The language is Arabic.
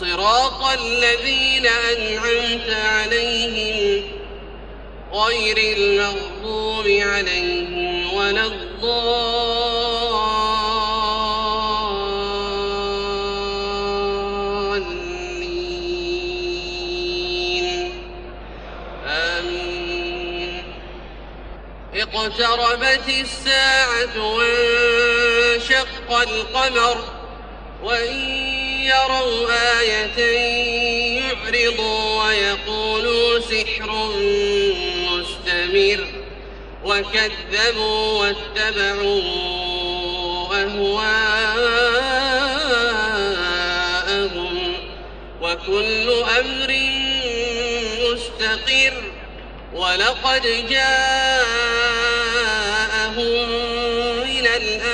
صراط الذين أنعمت عليهم غير المغضوب عليهم ولا الضالين. آمين. اقتربت الساعة وانشق القمر وإن يروا آية يعرضوا ويقولوا سحر مستمر وكذبوا واتبعوا أهواءهم وكل أمر مستقر ولقد جاءهم من الأنباء